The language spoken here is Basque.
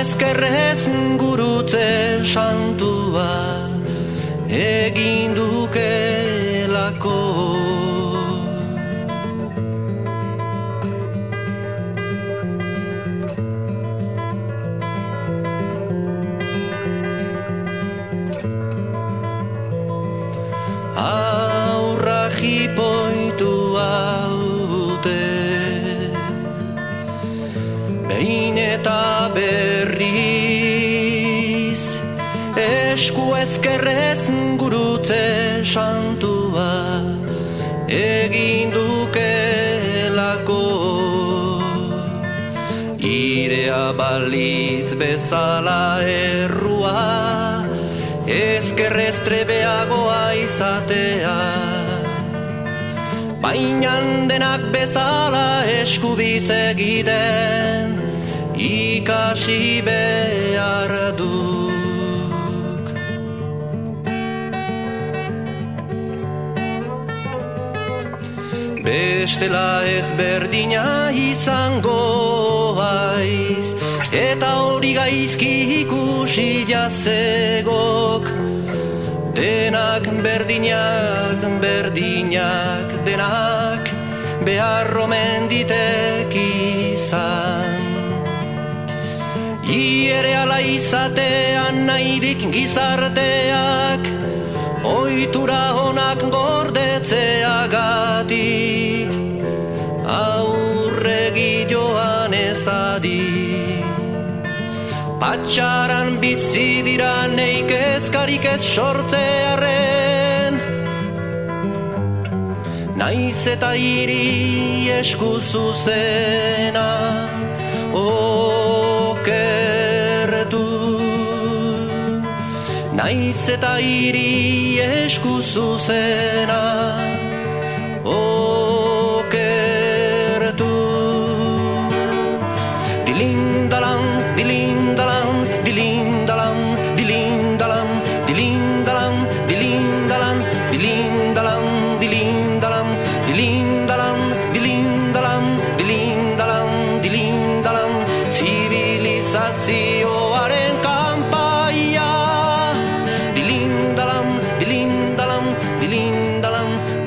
ezkerrez ingurutzen santua egin dukelako. Aurra jipoitu haute Behin eta behin ezkerrez gurutze santua Egin dukelako. Irea balitz bezala errua Ezkerrez trebeagoa izatea. Bainan denak bezala eskubiz egiten Ikasi behar Bestela ez berdina izango aiz Eta hori gaizki ikusi jazegok. Denak berdinak, berdinak, denak Behar romenditek izan. Iere ala izatean nahirik gizarteak Oitura honak gordetzeagatik Aurregi joan ezadik. Patxaran bizi dira neik ezkarik ez sortzearen. Naiz eta hiri esku zuzena Naiz eta hiri esku zuzena okertu Dilindalan, dilindalan, dilindalan, dilindalan, dilindalan, dilindalan, dilindalan, dilindalan, dilindalan, dilindalan, dilindalan, dilindalan, zibilizazioaren home